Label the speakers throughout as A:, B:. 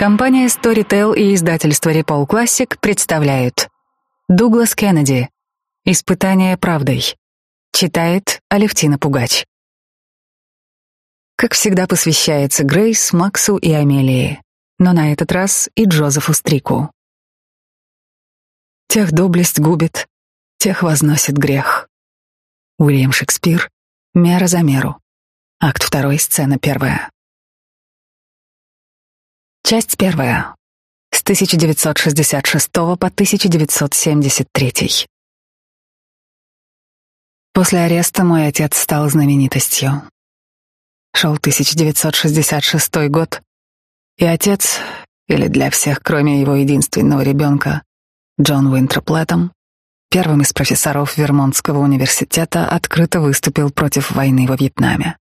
A: Компания Storytel и издательство Repol Classic представляют Дуглас Кеннеди «Испытание правдой». Читает Алевтина Пугач. Как всегда посвящается Грейс, Максу и Амелии, но на этот раз и Джозефу Стрику. Тех доблесть губит, тех возносит грех. Уильям Шекспир, «Мера за меру». Акт второй, сцена первая. Часть первая. С 1966 по 1973. После ареста мой отец стал знаменитостью. Шел 1966 год, и отец, или для всех, кроме его единственного ребенка, Джон Уинтроплетом, первым из профессоров Вермонтского университета, открыто выступил против войны во Вьетнаме.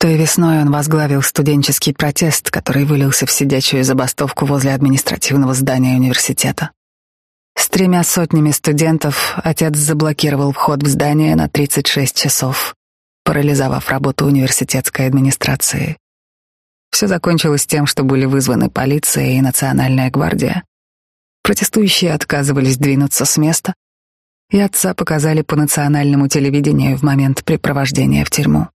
A: Той весной он возглавил студенческий протест, который вылился в сидячую забастовку возле административного здания университета. С тремя сотнями студентов отец заблокировал вход в здание на 36 часов, парализовав работу университетской администрации. Все закончилось тем, что были вызваны полиция и национальная гвардия. Протестующие отказывались двинуться с места, и отца показали по национальному телевидению в момент припровождения в тюрьму.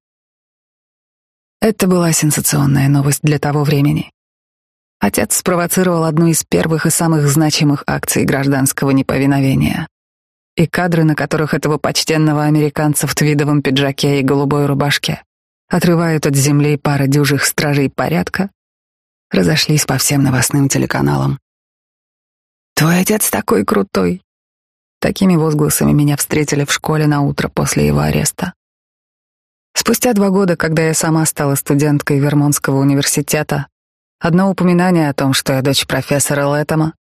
A: Это была сенсационная новость для того времени. Отец спровоцировал одну из первых и самых значимых акций гражданского неповиновения. И кадры, на которых этого почтенного американца в твидовом пиджаке и голубой рубашке отрывают от земли пара дюжих стражей порядка, разошлись по всем новостным телеканалам. «Твой отец такой крутой!» Такими возгласами меня встретили в школе на утро после его ареста. Спустя два года, когда я сама стала студенткой Вермонтского университета, одно упоминание о том, что я дочь профессора Лэттема,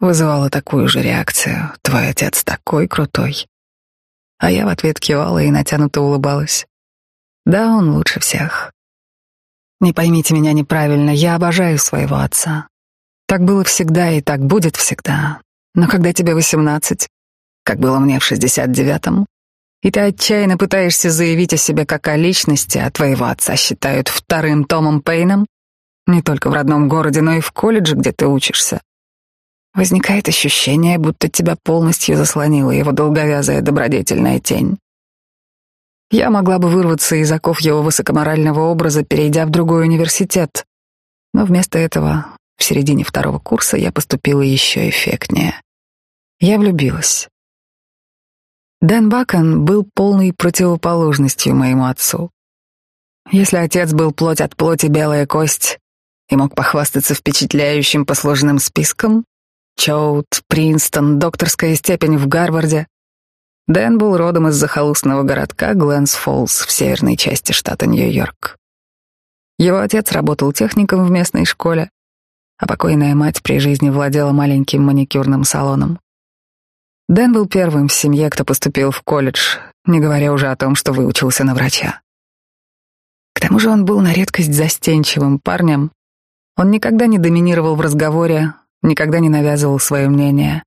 A: вызывало такую же реакцию. «Твой отец такой крутой». А я в ответ кивала и натянуто улыбалась. «Да, он лучше всех». Не поймите меня неправильно, я обожаю своего отца. Так было всегда и так будет всегда. Но когда тебе восемнадцать, как было мне в шестьдесят девятом, и ты отчаянно пытаешься заявить о себе как о личности, а твоего отца считают вторым Томом Пейном, не только в родном городе, но и в колледже, где ты учишься. Возникает ощущение, будто тебя полностью заслонила его долговязая добродетельная тень. Я могла бы вырваться из оков его высокоморального образа, перейдя в другой университет, но вместо этого в середине второго курса я поступила еще эффектнее. Я влюбилась. Дэн Бакон был полной противоположностью моему отцу. Если отец был плоть от плоти белая кость и мог похвастаться впечатляющим послужным списком, Чоут, Принстон, докторская степень в Гарварде, Дэн был родом из захолустного городка Гленс-Фоллс в северной части штата Нью-Йорк. Его отец работал техником в местной школе, а покойная мать при жизни владела маленьким маникюрным салоном. Дэн был первым в семье, кто поступил в колледж, не говоря уже о том, что выучился на врача. К тому же он был на редкость застенчивым парнем. Он никогда не доминировал в разговоре, никогда не навязывал свое мнение.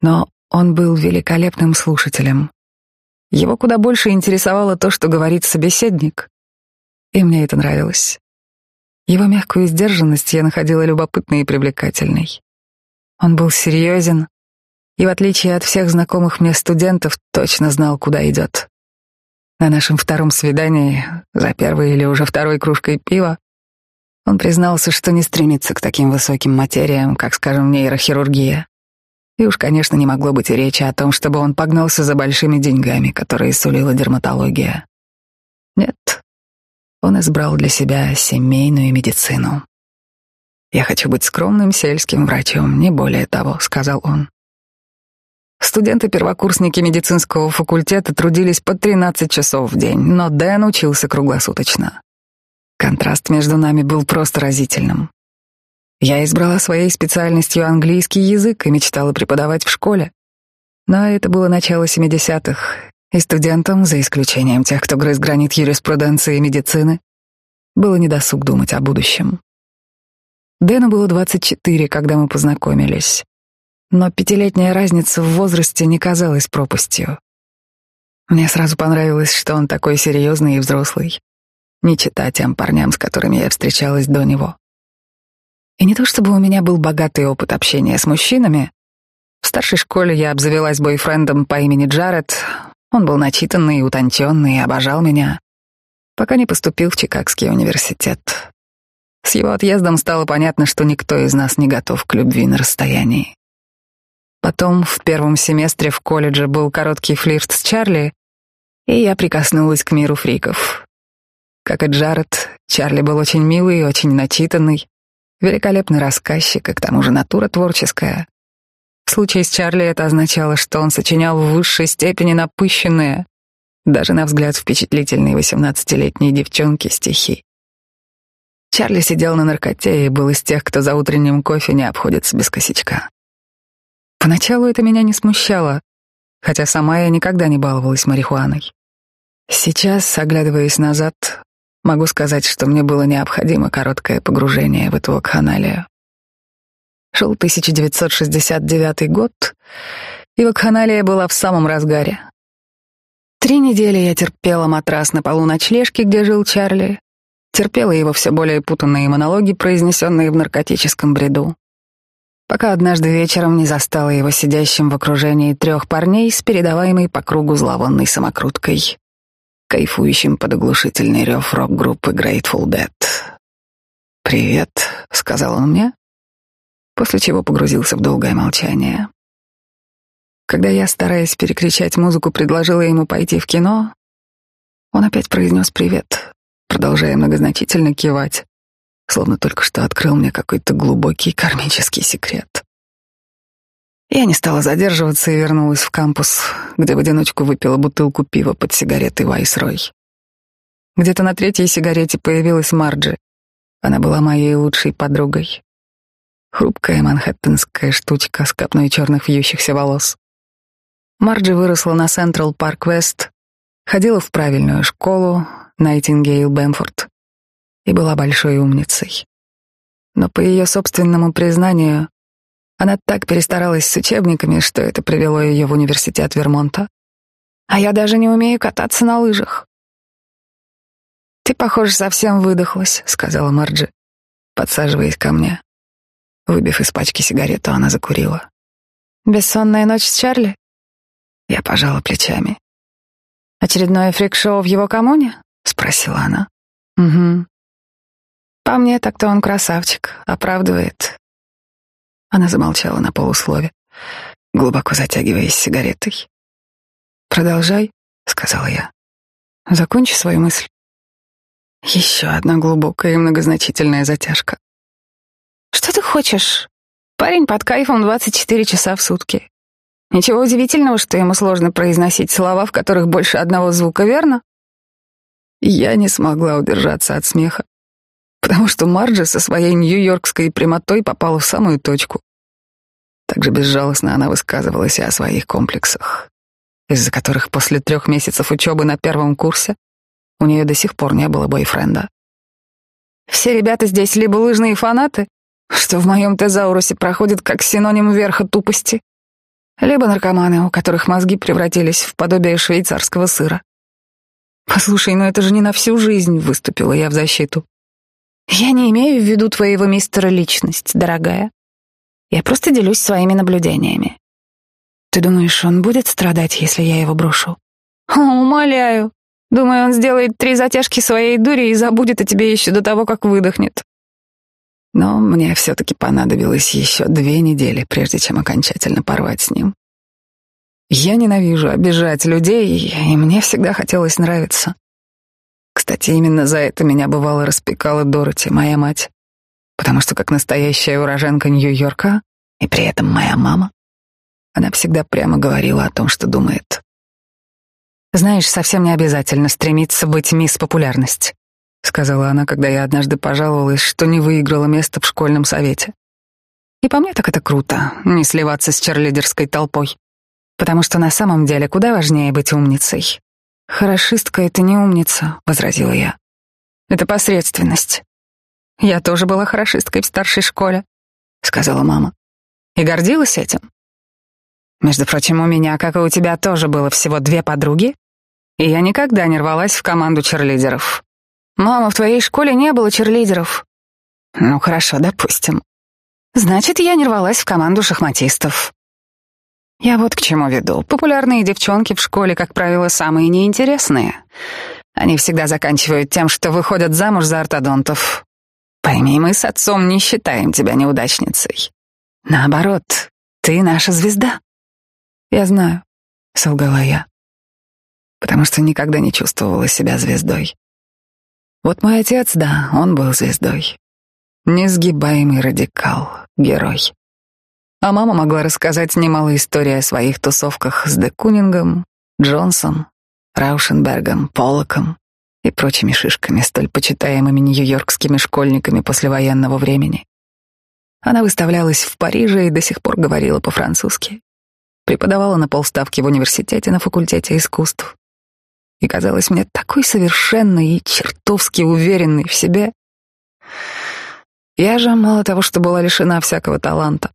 A: Но он был великолепным слушателем. Его куда больше интересовало то, что говорит собеседник. И мне это нравилось. Его мягкую сдержанность я находила любопытной и привлекательной. Он был серьезен, и, в отличие от всех знакомых мне студентов, точно знал, куда идет. На нашем втором свидании, за первой или уже второй кружкой пива, он признался, что не стремится к таким высоким материям, как, скажем, нейрохирургия. И уж, конечно, не могло быть и речи о том, чтобы он погнался за большими деньгами, которые сулила дерматология. Нет, он избрал для себя семейную медицину. «Я хочу быть скромным сельским врачом, не более того», — сказал он. Студенты-первокурсники медицинского факультета трудились по 13 часов в день, но Дэн учился круглосуточно. Контраст между нами был просто разительным. Я избрала своей специальностью английский язык и мечтала преподавать в школе. Но это было начало 70-х, и студентам, за исключением тех, кто грыз гранит юриспруденции и медицины, было недосуг думать о будущем. Дэну было 24, когда мы познакомились но пятилетняя разница в возрасте не казалась пропастью. Мне сразу понравилось, что он такой серьезный и взрослый, не читая тем парням, с которыми я встречалась до него. И не то чтобы у меня был богатый опыт общения с мужчинами. В старшей школе я обзавелась бойфрендом по имени Джаред. Он был начитанный утонченный и обожал меня, пока не поступил в Чикагский университет. С его отъездом стало понятно, что никто из нас не готов к любви на расстоянии. Потом в первом семестре в колледже был короткий флирт с Чарли, и я прикоснулась к миру фриков. Как и Джаред, Чарли был очень милый и очень начитанный, великолепный рассказчик и к тому же натура творческая. В случае с Чарли это означало, что он сочинял в высшей степени напыщенные, даже на взгляд впечатлительной восемнадцатилетней девчонки стихи. Чарли сидел на наркоте и был из тех, кто за утренним кофе не обходится без косячка. Поначалу это меня не смущало, хотя сама я никогда не баловалась марихуаной. Сейчас, оглядываясь назад, могу сказать, что мне было необходимо короткое погружение в эту вакханалию. Шел 1969 год, и вакханалия была в самом разгаре. Три недели я терпела матрас на полу ночлежки, где жил Чарли, терпела его все более путанные монологи, произнесенные в наркотическом бреду пока однажды вечером не застала его сидящим в окружении трех парней с передаваемой по кругу зловонной самокруткой, кайфующим под оглушительный рев рок-группы Grateful Dead. «Привет», — сказал он мне, после чего погрузился в долгое молчание. Когда я, стараясь перекричать музыку, предложила ему пойти в кино, он опять произнес «привет», продолжая многозначительно кивать словно только что открыл мне какой-то глубокий кармический секрет. Я не стала задерживаться и вернулась в кампус, где в одиночку выпила бутылку пива под сигаретой Вайсрой. Где-то на третьей сигарете появилась Марджи. Она была моей лучшей подругой. Хрупкая манхэттенская штучка с копной черных вьющихся волос. Марджи выросла на Централ Парк Вест, ходила в правильную школу, Найтингейл Бэмфорд, и была большой умницей. Но по ее собственному признанию, она так перестаралась с учебниками, что это привело ее в университет Вермонта. А я даже не умею кататься на лыжах. «Ты, похоже, совсем выдохлась», — сказала Марджи, подсаживаясь ко мне. Выбив из пачки сигарету, она закурила. «Бессонная ночь с Чарли?» Я пожала плечами. «Очередное фрик-шоу в его коммуне?» — спросила она. «Угу. По мне, так-то он красавчик, оправдывает. Она замолчала на полуслове, глубоко затягиваясь сигаретой. «Продолжай», — сказала я. «Закончи свою мысль». Еще одна глубокая и многозначительная затяжка. «Что ты хочешь? Парень под кайфом 24 часа в сутки. Ничего удивительного, что ему сложно произносить слова, в которых больше одного звука, верно?» Я не смогла удержаться от смеха потому что Марджи со своей нью-йоркской прямотой попала в самую точку. Также безжалостно она высказывалась и о своих комплексах, из-за которых после трех месяцев учебы на первом курсе у нее до сих пор не было бойфренда. Все ребята здесь либо лыжные фанаты, что в моем тезаурусе проходит как синоним верха тупости, либо наркоманы, у которых мозги превратились в подобие швейцарского сыра. «Послушай, но это же не на всю жизнь», — выступила я в защиту. Я не имею в виду твоего мистера личность, дорогая. Я просто делюсь своими наблюдениями. Ты думаешь, он будет страдать, если я его брошу? О, умоляю. Думаю, он сделает три затяжки своей дури и забудет о тебе еще до того, как выдохнет. Но мне все-таки понадобилось еще две недели, прежде чем окончательно порвать с ним. Я ненавижу обижать людей, и мне всегда хотелось нравиться. Кстати, именно за это меня бывало распекала Дороти, моя мать. Потому что как настоящая уроженка Нью-Йорка, и при этом моя мама, она всегда прямо говорила о том, что думает. «Знаешь, совсем не обязательно стремиться быть мисс популярность», сказала она, когда я однажды пожаловалась, что не выиграла место в школьном совете. И по мне так это круто, не сливаться с черлидерской толпой. Потому что на самом деле куда важнее быть умницей. «Хорошистка — это не умница», — возразила я. «Это посредственность. Я тоже была хорошисткой в старшей школе», — сказала мама. «И гордилась этим. Между прочим, у меня, как и у тебя, тоже было всего две подруги, и я никогда не рвалась в команду черлидеров. Мама, в твоей школе не было черлидеров. Ну хорошо, допустим. Значит, я не рвалась в команду шахматистов. Я вот к чему веду. Популярные девчонки в школе, как правило, самые неинтересные. Они всегда заканчивают тем, что выходят замуж за ортодонтов. Пойми, мы с отцом не считаем тебя неудачницей. Наоборот, ты наша звезда. Я знаю, солгала я, потому что никогда не чувствовала себя звездой. Вот мой отец, да, он был звездой. Несгибаемый радикал, герой. А мама могла рассказать немало историй о своих тусовках с Декунингом, Джонсом, Раушенбергом, Поллоком и прочими шишками, столь почитаемыми нью-йоркскими школьниками послевоенного времени. Она выставлялась в Париже и до сих пор говорила по-французски. Преподавала на полставки в университете на факультете искусств. И казалась мне такой совершенной и чертовски уверенной в себе. Я же, мало того, что была лишена всякого таланта,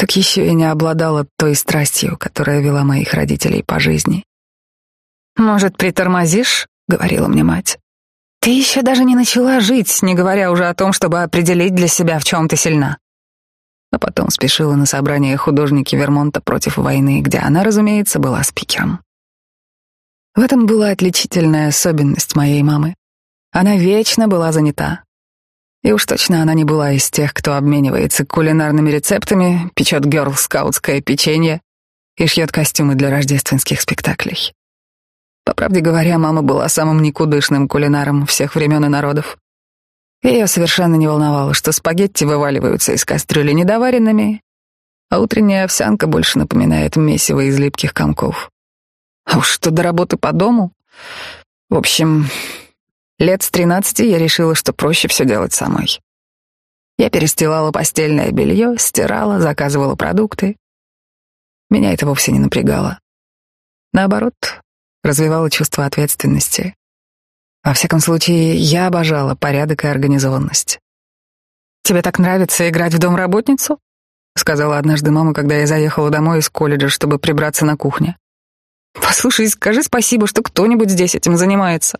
A: так еще и не обладала той страстью, которая вела моих родителей по жизни. «Может, притормозишь?» — говорила мне мать. «Ты еще даже не начала жить, не говоря уже о том, чтобы определить для себя, в чем ты сильна». А потом спешила на собрание художники Вермонта против войны, где она, разумеется, была спикером. В этом была отличительная особенность моей мамы. Она вечно была занята. И уж точно она не была из тех, кто обменивается кулинарными рецептами, печет герл-скаутское печенье и шьет костюмы для рождественских спектаклей. По правде говоря, мама была самым никудышным кулинаром всех времен и народов. Ее совершенно не волновало, что спагетти вываливаются из кастрюли недоваренными, а утренняя овсянка больше напоминает месиво из липких комков. А уж что до работы по дому. В общем, лет с тринадцати я решила, что проще все делать самой. Я перестилала постельное белье, стирала, заказывала продукты. Меня это вовсе не напрягало. Наоборот, развивало чувство ответственности. Во всяком случае, я обожала порядок и организованность. «Тебе так нравится играть в домработницу?» — сказала однажды мама, когда я заехала домой из колледжа, чтобы прибраться на кухне. «Послушай, скажи спасибо, что кто-нибудь здесь этим занимается».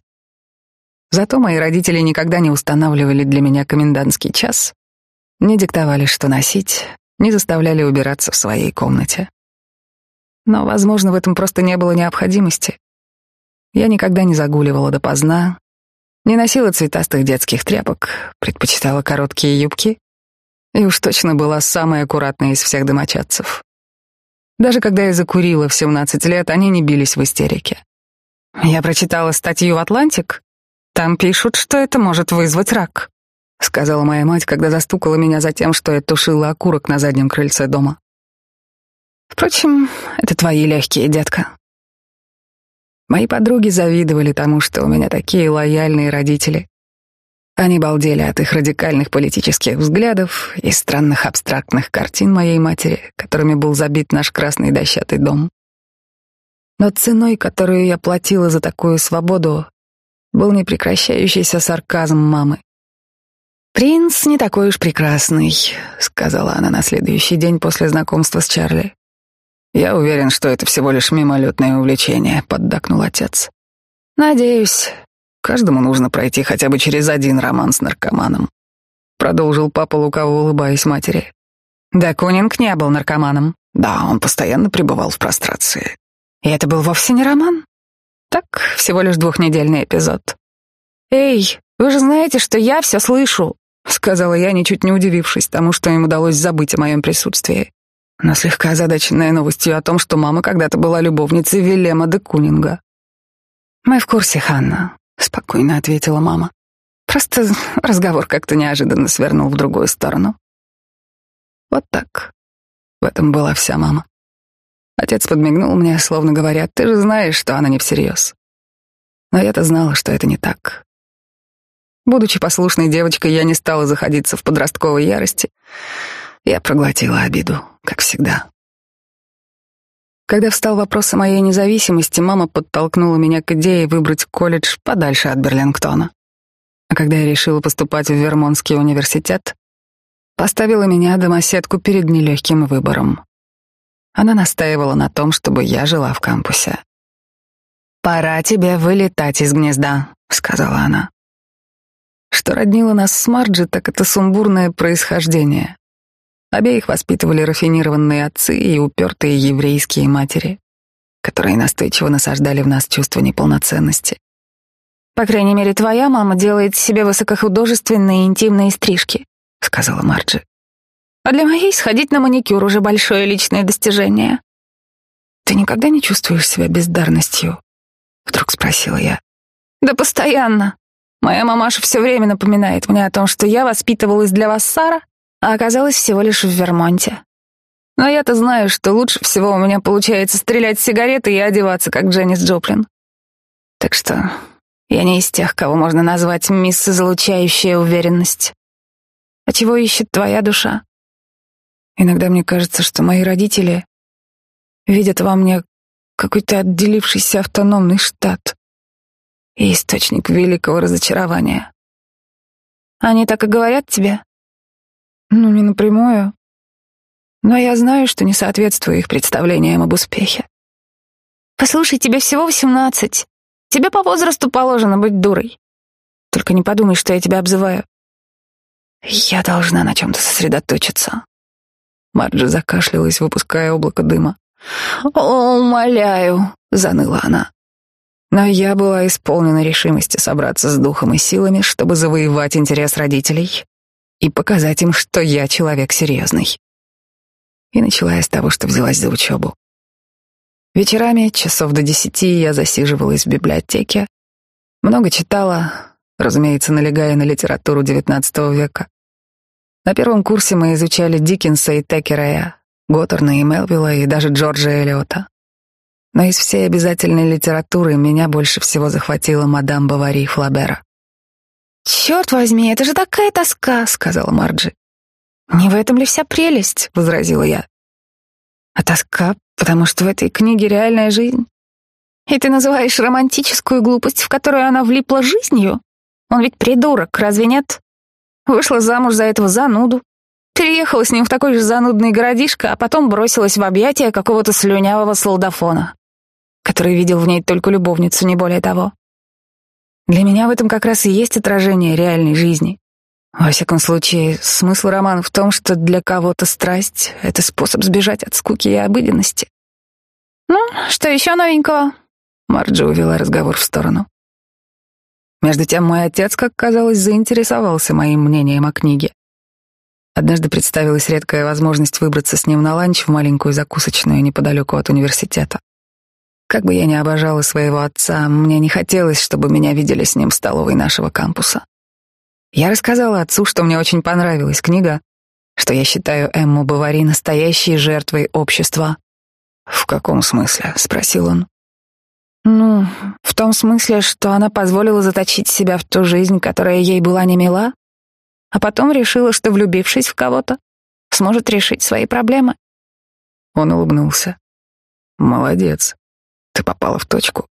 A: Зато мои родители никогда не устанавливали для меня комендантский час, не диктовали, что носить, не заставляли убираться в своей комнате. Но, возможно, в этом просто не было необходимости. Я никогда не загуливала допоздна, не носила цветастых детских тряпок, предпочитала короткие юбки и уж точно была самой аккуратной из всех домочадцев. Даже когда я закурила в 17 лет, они не бились в истерике. Я прочитала статью в «Атлантик». Там пишут, что это может вызвать рак, сказала моя мать, когда застукала меня за тем, что я тушила окурок на заднем крыльце дома. Впрочем, это твои легкие, детка. Мои подруги завидовали тому, что у меня такие лояльные родители. Они балдели от их радикальных политических взглядов и странных абстрактных картин моей матери, которыми был забит наш красный дощатый дом. Но ценой, которую я платила за такую свободу, был непрекращающийся сарказм мамы. «Принц не такой уж прекрасный», — сказала она на следующий день после знакомства с Чарли. «Я уверен, что это всего лишь мимолетное увлечение», — поддакнул отец. «Надеюсь, каждому нужно пройти хотя бы через один роман с наркоманом», — продолжил папа, лукаво улыбаясь матери. «Да Кунинг не был наркоманом». «Да, он постоянно пребывал в прострации». «И это был вовсе не роман?» «Так, всего лишь двухнедельный эпизод». «Эй, вы же знаете, что я все слышу», — сказала я, ничуть не удивившись тому, что им удалось забыть о моем присутствии но слегка озадаченная новостью о том, что мама когда-то была любовницей Вильяма де Кунинга. «Мы в курсе, Ханна», — спокойно ответила мама. «Просто разговор как-то неожиданно свернул в другую сторону». Вот так. В этом была вся мама. Отец подмигнул мне, словно говоря, «Ты же знаешь, что она не всерьез». Но я-то знала, что это не так. Будучи послушной девочкой, я не стала заходиться в подростковой ярости — я проглотила обиду, как всегда. Когда встал вопрос о моей независимости, мама подтолкнула меня к идее выбрать колледж подальше от Берлингтона. А когда я решила поступать в Вермонтский университет, поставила меня домоседку перед нелегким выбором. Она настаивала на том, чтобы я жила в кампусе. «Пора тебе вылетать из гнезда», — сказала она. Что роднило нас с Марджи, так это сумбурное происхождение. Обеих воспитывали рафинированные отцы и упертые еврейские матери, которые настойчиво насаждали в нас чувство неполноценности.
B: «По крайней мере, твоя мама делает себе высокохудожественные интимные стрижки», — сказала Марджи. «А для моей сходить на маникюр уже большое личное достижение».
A: «Ты никогда не чувствуешь себя бездарностью?» — вдруг спросила я.
B: «Да постоянно. Моя мамаша все время напоминает мне о том, что я воспитывалась для вас, Сара, а оказалась всего лишь в Вермонте. Но я-то знаю, что лучше всего у меня получается стрелять сигареты и одеваться, как Дженнис Джоплин. Так что я не из тех, кого можно назвать мисс излучающая уверенность. А чего ищет твоя душа?
A: Иногда мне кажется, что мои родители видят во мне какой-то отделившийся автономный штат и источник великого разочарования.
B: Они так и говорят тебе?
A: Ну, не напрямую. Но я знаю, что не соответствую их представлениям об успехе.
B: Послушай, тебе всего восемнадцать. Тебе по возрасту положено быть дурой. Только не подумай, что я тебя обзываю.
A: Я должна на чем-то сосредоточиться. Марджи закашлялась, выпуская облако дыма.
B: «О, умоляю!» — заныла она.
A: Но я была исполнена решимости собраться с духом и силами, чтобы завоевать интерес родителей и показать им, что я человек серьезный. И начала я с того, что взялась за учебу. Вечерами, часов до десяти, я засиживалась в библиотеке, много читала, разумеется, налегая на литературу XIX века. На первом курсе мы изучали Диккенса и Текерея, Готтерна и Мелвилла и даже Джорджа Эллиота. Но из всей обязательной литературы меня больше всего захватила мадам Бавари Флабера.
B: «Черт возьми, это же такая тоска», — сказала Марджи. «Не в этом ли вся прелесть?» — возразила я. «А тоска, потому что в этой книге реальная жизнь. И ты называешь романтическую глупость, в которую она влипла жизнью? Он ведь придурок, разве нет? Вышла замуж за этого зануду, переехала с ним в такой же занудный городишко, а потом бросилась в объятия какого-то слюнявого солдафона, который видел в ней только любовницу, не более того. Для меня в этом как раз и есть отражение реальной жизни. Во всяком случае, смысл романа в том, что для кого-то страсть — это способ сбежать от скуки и обыденности. «Ну, что еще новенького?»
A: Марджи увела разговор в сторону. Между тем мой отец, как казалось, заинтересовался моим мнением о книге. Однажды представилась редкая возможность выбраться с ним на ланч в маленькую закусочную неподалеку от университета. Как бы я ни обожала своего отца, мне не хотелось, чтобы меня видели с ним в столовой нашего кампуса. Я рассказала отцу, что мне очень понравилась книга, что я считаю Эмму Бавари настоящей жертвой общества. «В каком смысле?» — спросил он.
B: «Ну, в том смысле, что она позволила заточить себя в ту жизнь, которая ей была не мила, а потом решила, что, влюбившись в кого-то, сможет решить свои проблемы».
A: Он улыбнулся. «Молодец. Ты попала в точку.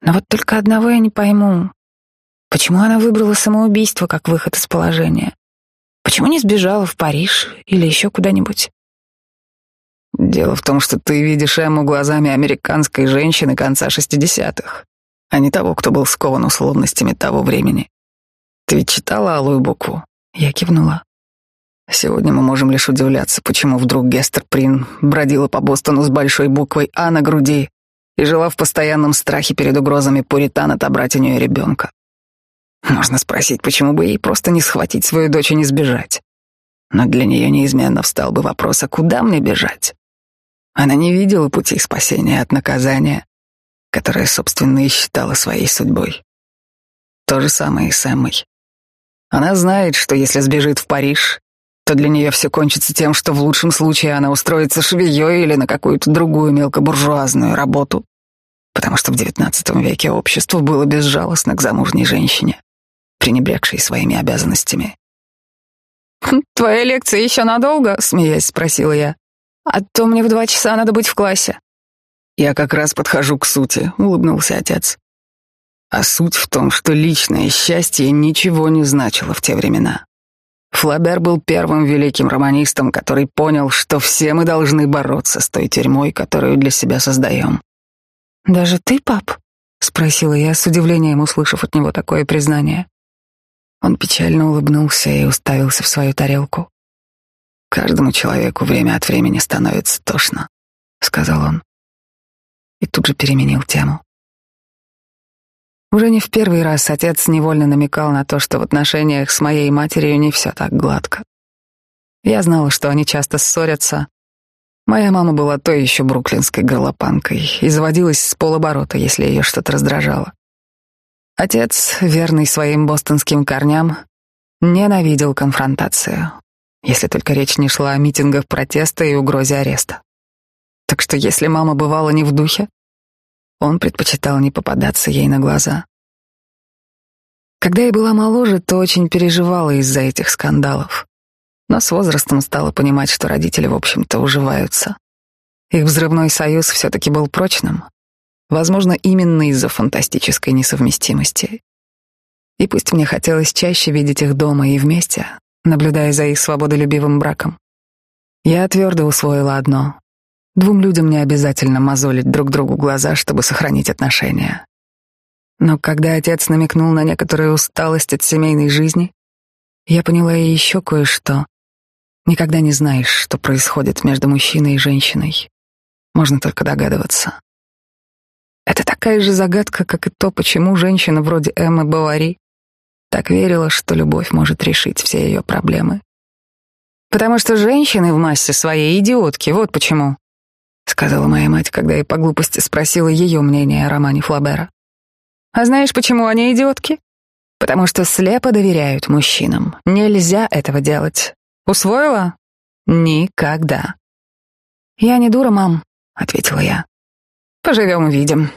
B: Но вот только одного я не пойму. Почему она выбрала самоубийство как выход из положения? Почему не сбежала в Париж или еще куда-нибудь?
A: Дело в том, что ты видишь Эмму глазами американской женщины конца шестидесятых, а не того, кто был скован условностями того времени. Ты ведь читала «Алую букву»? Я кивнула. Сегодня мы можем лишь удивляться, почему вдруг Гестер Прин бродила по Бостону с большой буквой «А» на груди и жила в постоянном страхе перед угрозами пуритан отобрать у нее ребенка. Можно спросить, почему бы ей просто не схватить свою дочь и не сбежать. Но для нее неизменно встал бы вопрос, а куда мне бежать? Она не видела пути спасения от наказания, которое, собственно, и считала своей судьбой. То же самое и с Эммой. Она знает, что если сбежит в Париж, то для нее все кончится тем, что в лучшем случае она устроится швеей или на какую-то другую мелкобуржуазную работу, потому что в XIX веке общество было безжалостно к замужней женщине, пренебрегшей своими обязанностями.
B: «Твоя лекция еще надолго?» — смеясь спросила я. «А то мне в два часа надо быть в классе».
A: «Я как раз подхожу к сути», — улыбнулся отец. А суть в том, что личное счастье ничего не значило в те времена. Флабер был первым великим романистом, который понял, что все мы должны бороться с той тюрьмой, которую для себя создаем.
B: «Даже ты, пап?» — спросила я с удивлением, услышав от него такое признание.
A: Он печально улыбнулся и уставился в свою тарелку. Каждому человеку время от времени становится тошно, сказал он. И тут же переменил тему. Уже не в первый раз отец невольно намекал на то, что в отношениях с моей матерью не все так гладко. Я знала, что они часто ссорятся. Моя мама была той еще бруклинской горлопанкой и заводилась с полоборота, если ее что-то раздражало. Отец, верный своим бостонским корням, ненавидел конфронтацию, если только речь не шла о митингах протеста и угрозе ареста. Так что если мама бывала не в духе, он предпочитал не попадаться ей на глаза. Когда я была моложе, то очень переживала из-за этих скандалов. Но с возрастом стала понимать, что родители, в общем-то, уживаются. Их взрывной союз все-таки был прочным, Возможно, именно из-за фантастической несовместимости. И пусть мне хотелось чаще видеть их дома и вместе, наблюдая за их свободолюбивым браком, я твердо усвоила одно. Двум людям не обязательно мозолить друг другу глаза, чтобы сохранить отношения. Но когда отец намекнул на некоторую усталость от семейной жизни, я поняла и еще кое-что. Никогда не знаешь, что происходит между мужчиной и женщиной. Можно только догадываться. Это такая же загадка, как и то, почему женщина вроде Эммы Бавари так верила, что любовь может решить все ее проблемы. «Потому что женщины в массе своей идиотки, вот почему», — сказала моя мать, когда я по глупости спросила ее мнение о романе Флабера. «А знаешь, почему они идиотки? Потому что слепо доверяют мужчинам. Нельзя этого делать. Усвоила? Никогда». «Я не дура, мам», — ответила я. Поживем увидим.